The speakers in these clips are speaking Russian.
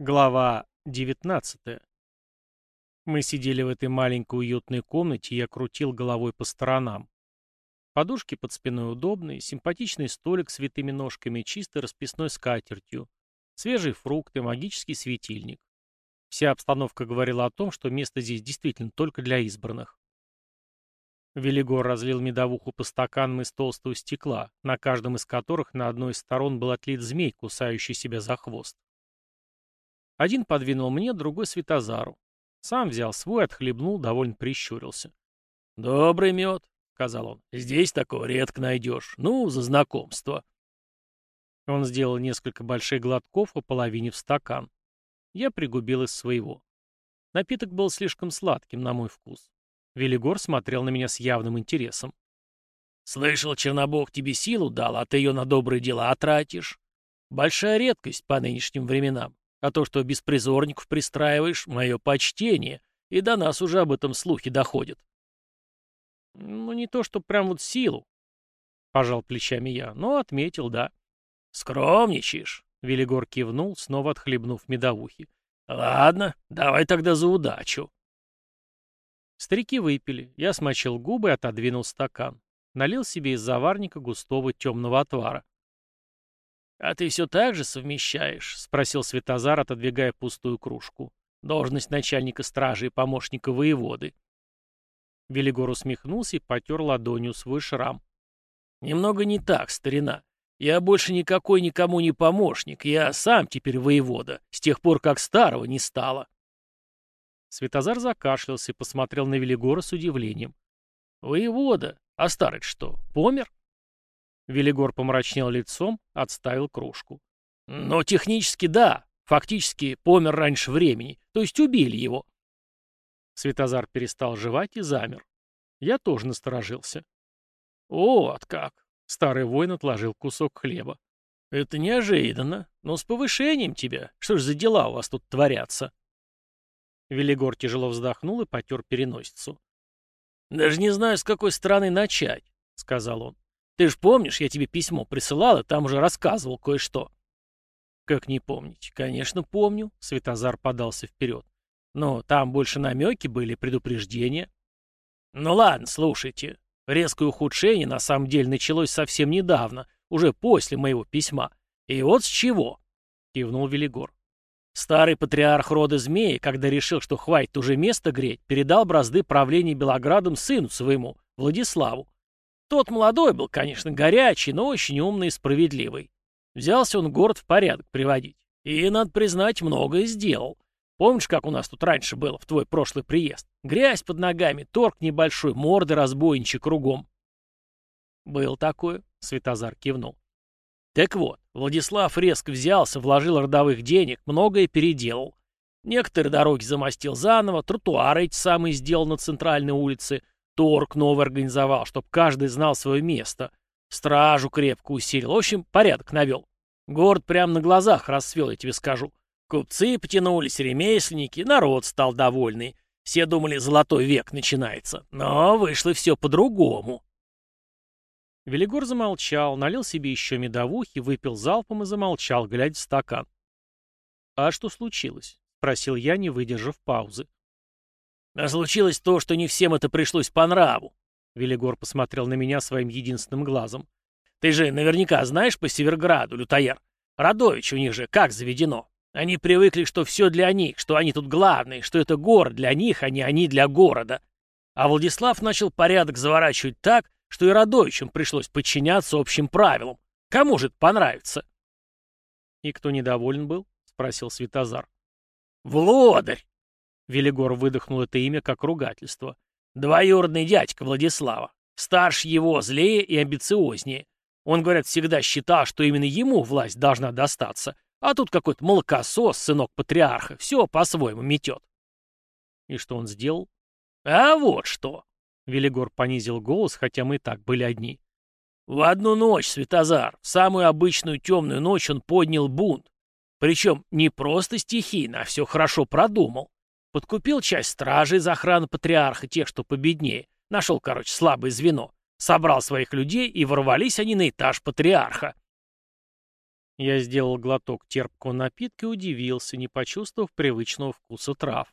Глава 19. Мы сидели в этой маленькой уютной комнате, и я крутил головой по сторонам. Подушки под спиной удобные, симпатичный столик с витыми ножками чистой расписной скатертью, свежие фрукты, магический светильник. Вся обстановка говорила о том, что место здесь действительно только для избранных. Велигор разлил медовуху по стаканам из толстого стекла, на каждом из которых на одной из сторон был отлит змей, кусающий себя за хвост. Один подвинул мне, другой — Светозару. Сам взял свой, отхлебнул, довольно прищурился. «Добрый мед», — сказал он. «Здесь такого редко найдешь. Ну, за знакомство». Он сделал несколько больших глотков, по половине в стакан. Я пригубил из своего. Напиток был слишком сладким, на мой вкус. Велигор смотрел на меня с явным интересом. «Слышал, Чернобог тебе силу дал, а ты ее на добрые дела тратишь. Большая редкость по нынешним временам. А то, что беспризорников пристраиваешь, мое почтение, и до нас уже об этом слухи доходят. Ну, не то, что прям вот силу, пожал плечами я, но отметил, да. Скромничаешь, Велигор кивнул, снова отхлебнув медовухи. Ладно, давай тогда за удачу. Старики выпили, я смочил губы и отодвинул стакан. Налил себе из заварника густого темного отвара. «А ты все так же совмещаешь?» — спросил Светозар, отодвигая пустую кружку. «Должность начальника стражи и помощника воеводы». Велигор усмехнулся и потер ладонью свой шрам. «Немного не так, старина. Я больше никакой никому не помощник. Я сам теперь воевода, с тех пор, как старого не стало». Светозар закашлялся и посмотрел на Велигора с удивлением. «Воевода? А старый что, помер?» Велигор помрачнел лицом, отставил кружку. «Но технически да. Фактически помер раньше времени. То есть убили его». Светозар перестал жевать и замер. Я тоже насторожился. «Вот как!» — старый воин отложил кусок хлеба. «Это неожиданно. Но с повышением тебя. Что ж за дела у вас тут творятся?» Велигор тяжело вздохнул и потер переносицу. «Даже не знаю, с какой стороны начать», — сказал он. Ты ж помнишь, я тебе письмо присылал, и там уже рассказывал кое-что. Как не помнить? Конечно, помню. Светозар подался вперед. Но там больше намеки были, предупреждения. Ну ладно, слушайте. Резкое ухудшение на самом деле началось совсем недавно, уже после моего письма. И вот с чего? Кивнул Велигор. Старый патриарх рода змеи, когда решил, что хватит уже место греть, передал бразды правления Белоградом сыну своему, Владиславу. Тот молодой был, конечно, горячий, но очень умный и справедливый. Взялся он город в порядок приводить. И, надо признать, многое сделал. Помнишь, как у нас тут раньше было, в твой прошлый приезд? Грязь под ногами, торг небольшой, морды разбойничьи кругом. Был такое, Светозар кивнул. Так вот, Владислав резко взялся, вложил родовых денег, многое переделал. Некоторые дороги замостил заново, тротуары эти самые сделал на центральной улице, Торг новый организовал, чтобы каждый знал свое место. Стражу крепко усилил. В общем, порядок навел. Город прямо на глазах расцвел, я тебе скажу. Купцы потянулись, ремесленники, народ стал довольный. Все думали, золотой век начинается. Но вышло все по-другому. Велигор замолчал, налил себе еще медовухи, выпил залпом и замолчал, глядя в стакан. «А что случилось?» — спросил я, не выдержав паузы. А случилось то, что не всем это пришлось по нраву. Велигор посмотрел на меня своим единственным глазом. Ты же наверняка знаешь по Северграду, Лютояр. Радович у них же как заведено. Они привыкли, что все для них, что они тут главные, что это город для них, а не они для города. А Владислав начал порядок заворачивать так, что и Радовичам пришлось подчиняться общим правилам. Кому же это понравится? — И кто недоволен был? — спросил Светозар. — Влодарь! Велигор выдохнул это имя как ругательство. «Двоюродный дядька Владислава. Старше его, злее и амбициознее. Он, говорят, всегда считал, что именно ему власть должна достаться. А тут какой-то молокосос, сынок патриарха, все по-своему метет». «И что он сделал?» «А вот что!» Велигор понизил голос, хотя мы и так были одни. «В одну ночь, Светозар, в самую обычную темную ночь он поднял бунт. Причем не просто стихийно, а все хорошо продумал. Подкупил часть стражи из охраны патриарха, тех, что победнее. Нашел, короче, слабое звено. Собрал своих людей, и ворвались они на этаж патриарха. Я сделал глоток терпкого напитка и удивился, не почувствовав привычного вкуса трав.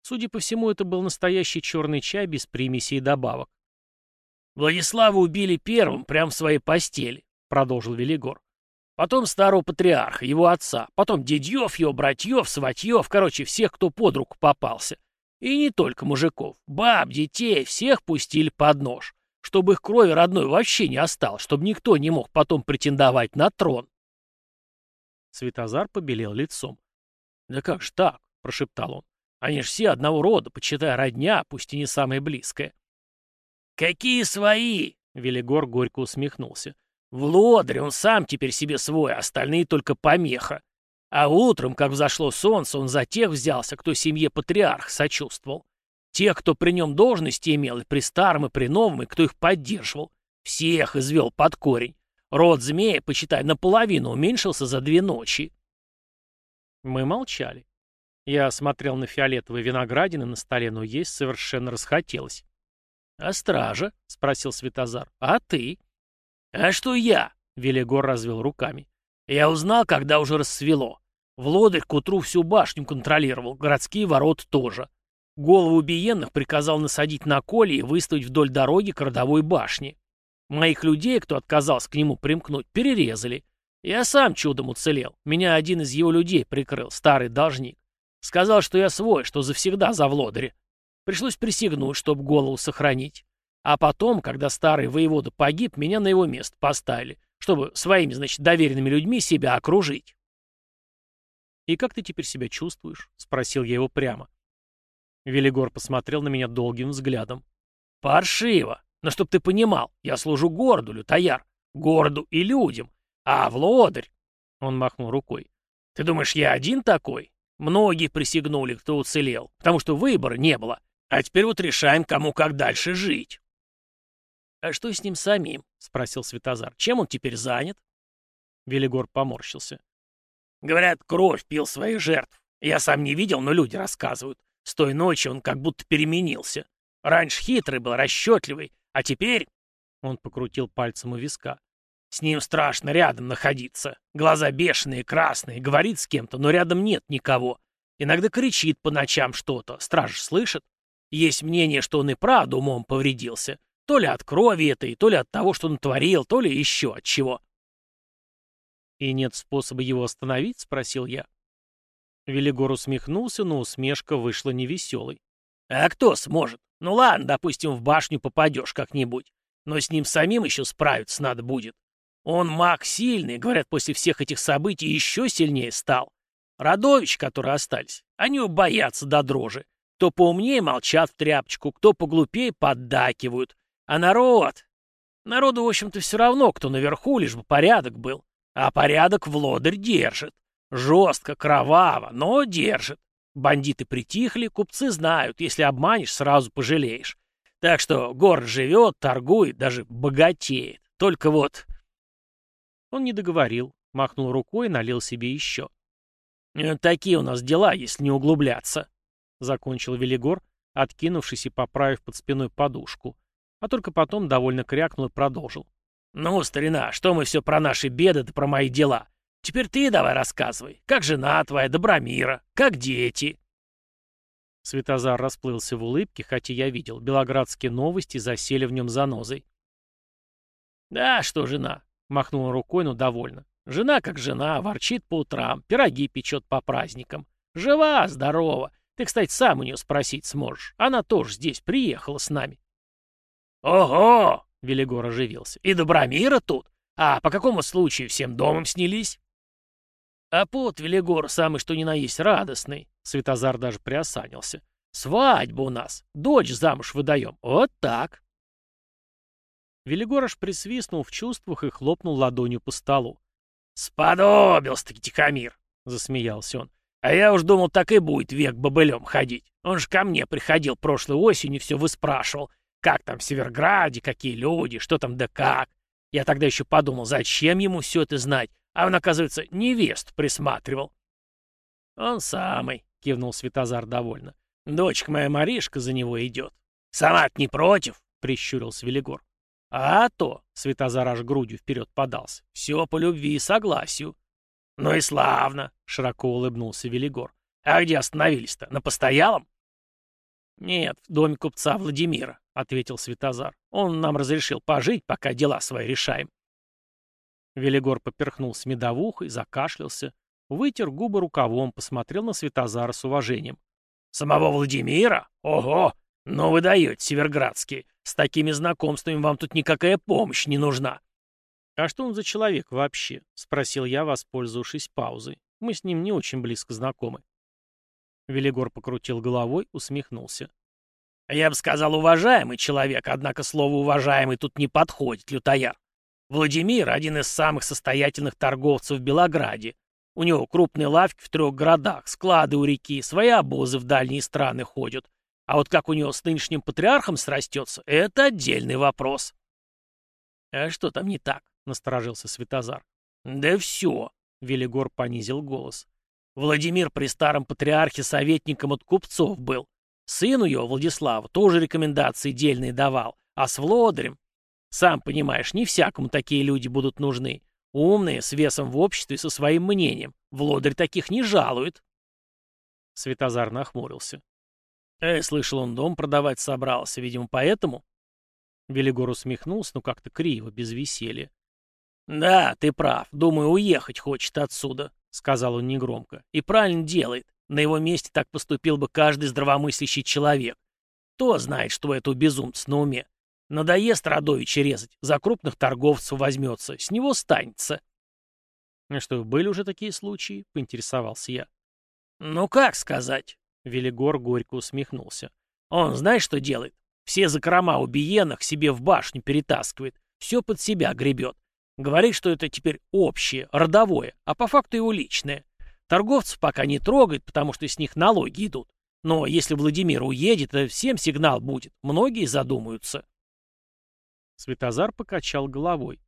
Судя по всему, это был настоящий черный чай без примесей и добавок. «Владислава убили первым, прямо в своей постели», — продолжил Велигор. «Потом старого патриарха, его отца, потом дедьев, его братьев, сватьев, короче, всех, кто под руку попался. И не только мужиков, баб, детей, всех пустили под нож, чтобы их крови родной вообще не осталось, чтобы никто не мог потом претендовать на трон». Светозар побелел лицом. «Да как ж так?» — прошептал он. «Они ж все одного рода, почитая родня, пусть и не самая близкая». «Какие свои?» — Велигор горько усмехнулся. «В лодре он сам теперь себе свой, остальные только помеха. А утром, как взошло солнце, он за тех взялся, кто семье патриарх сочувствовал. Тех, кто при нем должности имел, и при старом, и при новом, и кто их поддерживал. Всех извел под корень. Род змея, почитай, наполовину уменьшился за две ночи». Мы молчали. Я смотрел на фиолетовые виноградины на столе, но есть совершенно расхотелось. «А стража?» — спросил Светозар. «А ты?» «А что я?» — Велигор развел руками. «Я узнал, когда уже рассвело. Влодырь к утру всю башню контролировал, городские ворота тоже. Голову убиенных приказал насадить на коле и выставить вдоль дороги к родовой башне. Моих людей, кто отказался к нему примкнуть, перерезали. Я сам чудом уцелел. Меня один из его людей прикрыл, старый должник. Сказал, что я свой, что завсегда за Влодаря. Пришлось присягнуть, чтобы голову сохранить. А потом, когда старый воевода погиб, меня на его место поставили, чтобы своими, значит, доверенными людьми себя окружить. «И как ты теперь себя чувствуешь?» — спросил я его прямо. Велигор посмотрел на меня долгим взглядом. «Паршиво! Но чтоб ты понимал, я служу городу, лютояр, городу и людям, а Влодарь...» Он махнул рукой. «Ты думаешь, я один такой? Многие присягнули, кто уцелел, потому что выбора не было. А теперь вот решаем, кому как дальше жить. «А что с ним самим?» — спросил Светозар. «Чем он теперь занят?» Велигор поморщился. «Говорят, кровь пил своих жертв. Я сам не видел, но люди рассказывают. С той ночи он как будто переменился. Раньше хитрый был, расчетливый, а теперь...» Он покрутил пальцем у виска. «С ним страшно рядом находиться. Глаза бешеные, красные, говорит с кем-то, но рядом нет никого. Иногда кричит по ночам что-то, страж слышит. Есть мнение, что он и правда умом повредился. То ли от крови этой, то ли от того, что он творил, то ли еще от чего. «И нет способа его остановить?» — спросил я. Велигор усмехнулся, но усмешка вышла невеселой. «А кто сможет? Ну ладно, допустим, в башню попадешь как-нибудь. Но с ним самим еще справиться надо будет. Он маг сильный, говорят, после всех этих событий еще сильнее стал. Радович, которые остались, они его боятся до дрожи. Кто поумнее, молчат в тряпочку, кто поглупее, поддакивают. А народ... Народу, в общем-то, все равно, кто наверху, лишь бы порядок был. А порядок в лодырь держит. Жестко, кроваво, но держит. Бандиты притихли, купцы знают, если обманешь, сразу пожалеешь. Так что город живет, торгует, даже богатеет. Только вот... Он не договорил, махнул рукой и налил себе еще. Такие у нас дела, если не углубляться закончил Велигор, откинувшись и поправив под спиной подушку. А только потом довольно крякнул и продолжил. «Ну, старина, что мы все про наши беды да про мои дела? Теперь ты давай рассказывай. Как жена твоя, Добромира? Как дети?» Светозар расплылся в улыбке, хотя я видел, белоградские новости засели в нем занозой. «Да, что жена?» — махнула рукой, но довольно. «Жена как жена, ворчит по утрам, пироги печет по праздникам. Жива, здорова. Ты, кстати, сам у нее спросить сможешь. Она тоже здесь приехала с нами. Ого! Велигор оживился. И Добромира тут? А по какому случаю всем домом снялись? А пот Велигор самый что ни на есть радостный. Светозар даже приосанился. Свадьба у нас. Дочь замуж выдаем. Вот так. Велигор аж присвистнул в чувствах и хлопнул ладонью по столу. «Сподобился-таки Тихомир!» — засмеялся он. А я уж думал, так и будет век бобылем ходить. Он же ко мне приходил прошлой осенью, все выспрашивал, как там в Северграде, какие люди, что там да как. Я тогда еще подумал, зачем ему все это знать, а он, оказывается, невест присматривал. «Он самый», — кивнул Светозар довольно. «Дочка моя Маришка за него идет». «Сама не против?» — прищурился Велигор. А то, Светозар аж грудью вперед подался, все по любви и согласию. Ну и славно, широко улыбнулся Велигор. А где остановились-то? На постоялом? Нет, в доме купца Владимира, ответил Светозар. Он нам разрешил пожить, пока дела свои решаем. Велигор поперхнулся медовухой, закашлялся, вытер губы рукавом, посмотрел на Светозара с уважением. «Самого Владимира? Ого! Ну вы даете, Северградские! С такими знакомствами вам тут никакая помощь не нужна!» «А что он за человек вообще?» — спросил я, воспользовавшись паузой. Мы с ним не очень близко знакомы. Велигор покрутил головой, усмехнулся. «Я бы сказал, уважаемый человек, однако слово «уважаемый» тут не подходит, лютояр. Владимир – один из самых состоятельных торговцев в Белограде. У него крупные лавки в трех городах, склады у реки, свои обозы в дальние страны ходят. А вот как у него с нынешним патриархом срастется, это отдельный вопрос. «А что там не так?» — насторожился Светозар. «Да все», — Велигор понизил голос. «Владимир при старом патриархе советником от купцов был. Сыну его, Владиславу, тоже рекомендации дельные давал. А с Влодарем... Сам понимаешь, не всякому такие люди будут нужны. Умные, с весом в обществе, со своим мнением. Влодарь таких не жалует. Светозар нахмурился. Э, слышал, он дом продавать собрался, видимо, поэтому... Велигор усмехнулся, но как-то криво, без веселья. «Да, ты прав. Думаю, уехать хочет отсюда», — сказал он негромко. «И правильно делает. На его месте так поступил бы каждый здравомыслящий человек. Кто знает, что это у безумца на уме? Надоест Радовича резать, за крупных торговцев возьмется, с него станется. «А что, были уже такие случаи?» — поинтересовался я. «Ну как сказать?» — Велигор горько усмехнулся. «Он знаешь, что делает? Все закрома убиенных себе в башню перетаскивает, все под себя гребет. Говорит, что это теперь общее, родовое, а по факту его личное. Торговцев пока не трогает, потому что с них налоги идут. Но если Владимир уедет, то всем сигнал будет. Многие задумаются. Светозар покачал головой.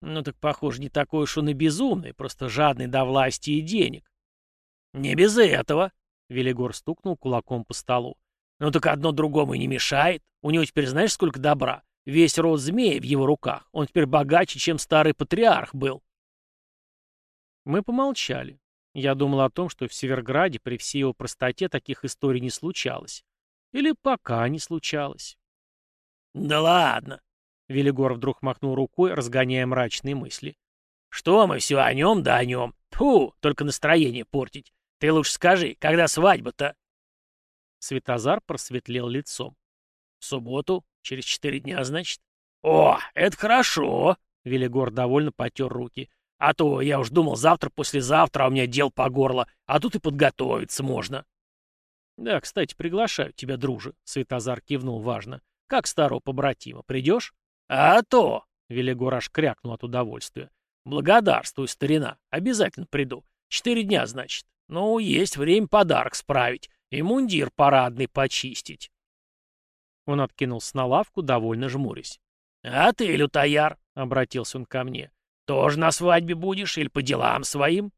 Ну так, похоже, не такой уж он и безумный, просто жадный до власти и денег. Не без этого, Велигор стукнул кулаком по столу. Ну так одно другому и не мешает. У него теперь знаешь, сколько добра? Весь род змеи в его руках. Он теперь богаче, чем старый патриарх был. Мы помолчали. Я думал о том, что в Северграде при всей его простоте таких историй не случалось. Или пока не случалось. «Да ладно!» Велигор вдруг махнул рукой, разгоняя мрачные мысли. «Что мы все о нем да о нем? Фу, только настроение портить. Ты лучше скажи, когда свадьба-то?» Светозар просветлел лицом. «В субботу, через четыре дня, значит?» «О, это хорошо!» Велигор довольно потер руки. А то я уж думал, завтра-послезавтра, а у меня дел по горло, а тут и подготовиться можно. Да, кстати, приглашаю тебя, друже, Светозар кивнул важно. Как старого побратима, придешь? А то, Велигор аж крякнул от удовольствия. Благодарствуй, старина, обязательно приду. Четыре дня, значит. Ну, есть время подарок справить и мундир парадный почистить. Он откинулся на лавку, довольно жмурясь. «А ты, лютояр!» — обратился он ко мне. Тоже на свадьбе будешь или по делам своим?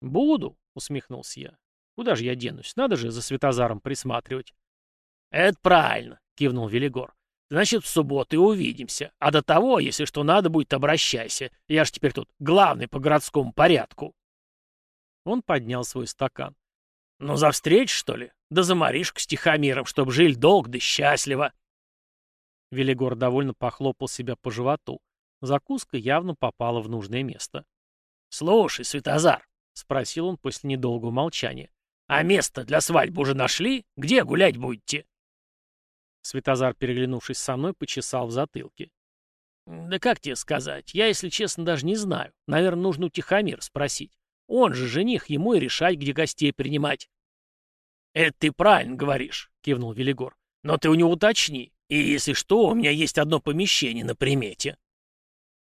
Буду, усмехнулся я. Куда же я денусь? Надо же за Светозаром присматривать. Это правильно, кивнул Велигор. Значит, в субботу и увидимся. А до того, если что надо будет, обращайся. Я ж теперь тут главный по городскому порядку. Он поднял свой стакан. Ну, за встречу, что ли? Да за Маришку с Тихомиром, чтоб жили долго да счастливо. Велигор довольно похлопал себя по животу. Закуска явно попала в нужное место. «Слушай, Светозар», — спросил он после недолгого молчания, «а место для свадьбы уже нашли? Где гулять будете?» Светозар, переглянувшись со мной, почесал в затылке. «Да как тебе сказать? Я, если честно, даже не знаю. Наверное, нужно у Тихомира спросить. Он же жених, ему и решать, где гостей принимать». «Это ты правильно говоришь», — кивнул Велигор. «Но ты у него уточни. И если что, у меня есть одно помещение на примете».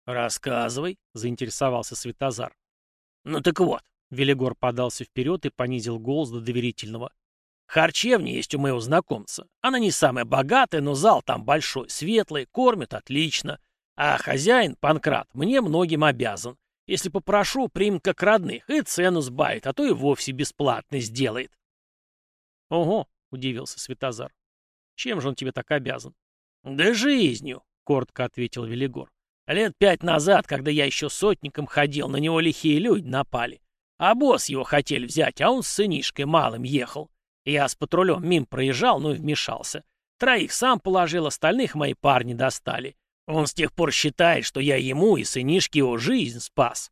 «Рассказывай», — заинтересовался Светозар. «Ну так вот», — Велигор подался вперед и понизил голос до доверительного. «Харчевня есть у моего знакомца. Она не самая богатая, но зал там большой, светлый, кормят отлично. А хозяин, Панкрат, мне многим обязан. Если попрошу, примет как родных и цену сбавит, а то и вовсе бесплатно сделает». «Ого», — удивился Светозар. «Чем же он тебе так обязан?» «Да жизнью», — коротко ответил Велигор. «Лет пять назад, когда я еще сотником ходил, на него лихие люди напали. А босс его хотели взять, а он с сынишкой малым ехал. Я с патрулем мим проезжал, ну и вмешался. Троих сам положил, остальных мои парни достали. Он с тех пор считает, что я ему и сынишке его жизнь спас».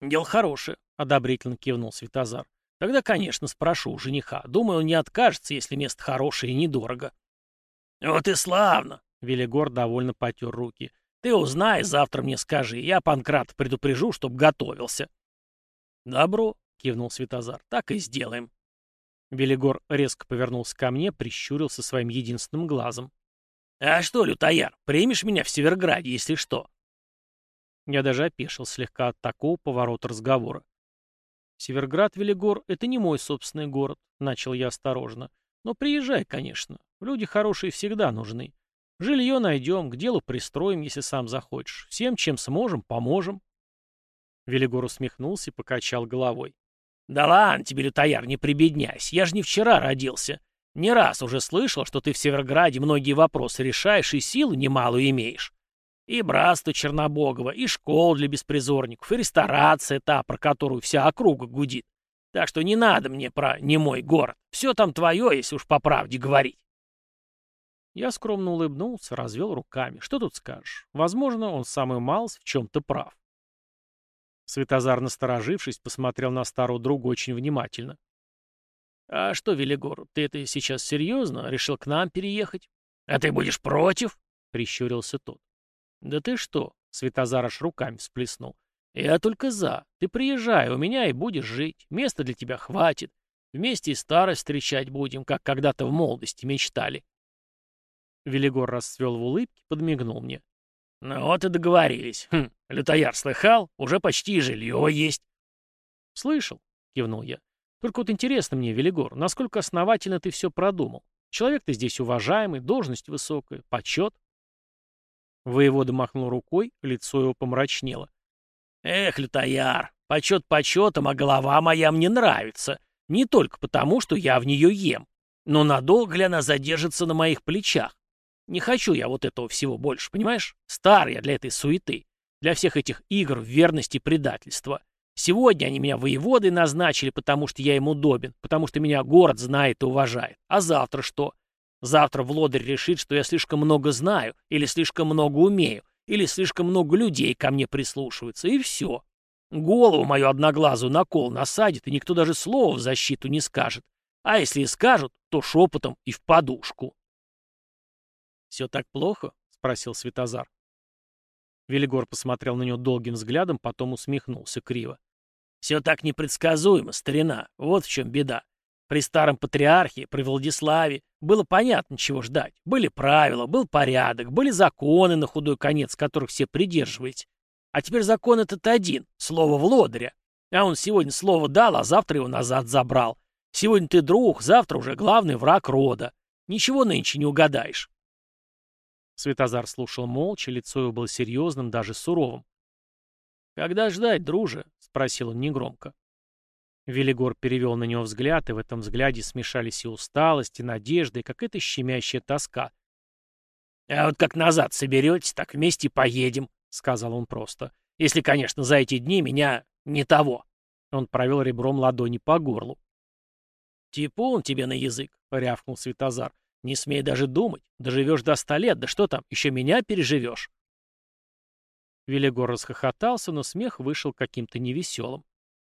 «Дело хорошее», — одобрительно кивнул Светозар. «Тогда, конечно, спрошу у жениха. Думаю, он не откажется, если место хорошее и недорого». «Вот и славно!» — Велигор довольно потер руки. «Ты узнай, завтра мне скажи. Я Панкрат предупрежу, чтоб готовился». «Добро», — кивнул Светозар. «Так и сделаем». Велигор резко повернулся ко мне, прищурился своим единственным глазом. «А что, лютояр, примешь меня в Северграде, если что?» Я даже опешил слегка от такого поворота разговора. «Северград, Велигор — это не мой собственный город», — начал я осторожно. «Но приезжай, конечно. Люди хорошие всегда нужны. Жилье найдем, к делу пристроим, если сам захочешь. Всем, чем сможем, поможем». Велигор усмехнулся и покачал головой. «Да ладно тебе, лютояр, не прибедняйся. Я же не вчера родился. Не раз уже слышал, что ты в Северграде многие вопросы решаешь и силу немалую имеешь. И братство Чернобогова, и школ для беспризорников, и ресторация та, про которую вся округа гудит. Так что не надо мне про не мой город. Все там твое, если уж по правде говорить. Я скромно улыбнулся, развел руками. Что тут скажешь? Возможно, он самый малость в чем-то прав. Светозар, насторожившись, посмотрел на старого друга очень внимательно. «А что, Велигор, ты это сейчас серьезно? Решил к нам переехать?» «А ты будешь против?» — прищурился тот. «Да ты что?» — Светозар аж руками всплеснул. «Я только за. Ты приезжай, у меня и будешь жить. Места для тебя хватит. Вместе и старость встречать будем, как когда-то в молодости мечтали». Велигор расцвел в улыбке, подмигнул мне. «Ну вот и договорились. Хм, лютояр слыхал? Уже почти жилье есть». «Слышал», — кивнул я. «Только вот интересно мне, Велигор, насколько основательно ты все продумал? Человек ты здесь уважаемый, должность высокая, почет». Воевода махнул рукой, лицо его помрачнело. «Эх, лютояр, почет почетом, а голова моя мне нравится. Не только потому, что я в нее ем, но надолго ли она задержится на моих плечах? Не хочу я вот этого всего больше, понимаешь? Стар я для этой суеты, для всех этих игр в верность и предательство. Сегодня они меня воеводой назначили, потому что я им удобен, потому что меня город знает и уважает. А завтра что? Завтра Влодарь решит, что я слишком много знаю, или слишком много умею, или слишком много людей ко мне прислушиваются, и все. Голову мою одноглазую на кол насадит, и никто даже слова в защиту не скажет. А если и скажут, то шепотом и в подушку. «Все так плохо?» — спросил Светозар. Велигор посмотрел на него долгим взглядом, потом усмехнулся криво. «Все так непредсказуемо, старина. Вот в чем беда. При старом патриархе, при Владиславе, было понятно, чего ждать. Были правила, был порядок, были законы, на худой конец которых все придерживаете. А теперь закон этот один — слово Влодаря. А он сегодня слово дал, а завтра его назад забрал. Сегодня ты друг, завтра уже главный враг рода. Ничего нынче не угадаешь. Светозар слушал молча, лицо его было серьезным, даже суровым. «Когда ждать, друже?» — спросил он негромко. Велигор перевел на него взгляд, и в этом взгляде смешались и усталость, и надежда, и какая-то щемящая тоска. «А вот как назад соберетесь, так вместе поедем», — сказал он просто. «Если, конечно, за эти дни меня не того». Он провел ребром ладони по горлу. «Типун тебе на язык», — рявкнул Светозар. Не смей даже думать. Доживешь до ста лет, да что там, еще меня переживешь. Велигор расхохотался, но смех вышел каким-то невеселым.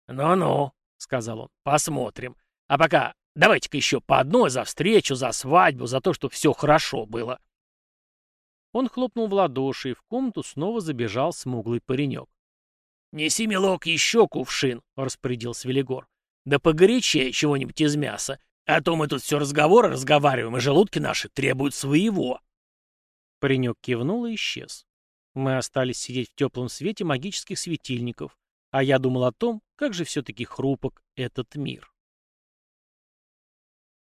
«Ну-ну», — сказал он, — «посмотрим. А пока давайте-ка еще по одной за встречу, за свадьбу, за то, что все хорошо было». Он хлопнул в ладоши, и в комнату снова забежал смуглый паренек. «Неси, милок, еще кувшин», — распорядился Велигор. «Да погорячее чего-нибудь из мяса. А то мы тут все разговоры разговариваем, и желудки наши требуют своего. Паренек кивнул и исчез. Мы остались сидеть в теплом свете магических светильников, а я думал о том, как же все-таки хрупок этот мир.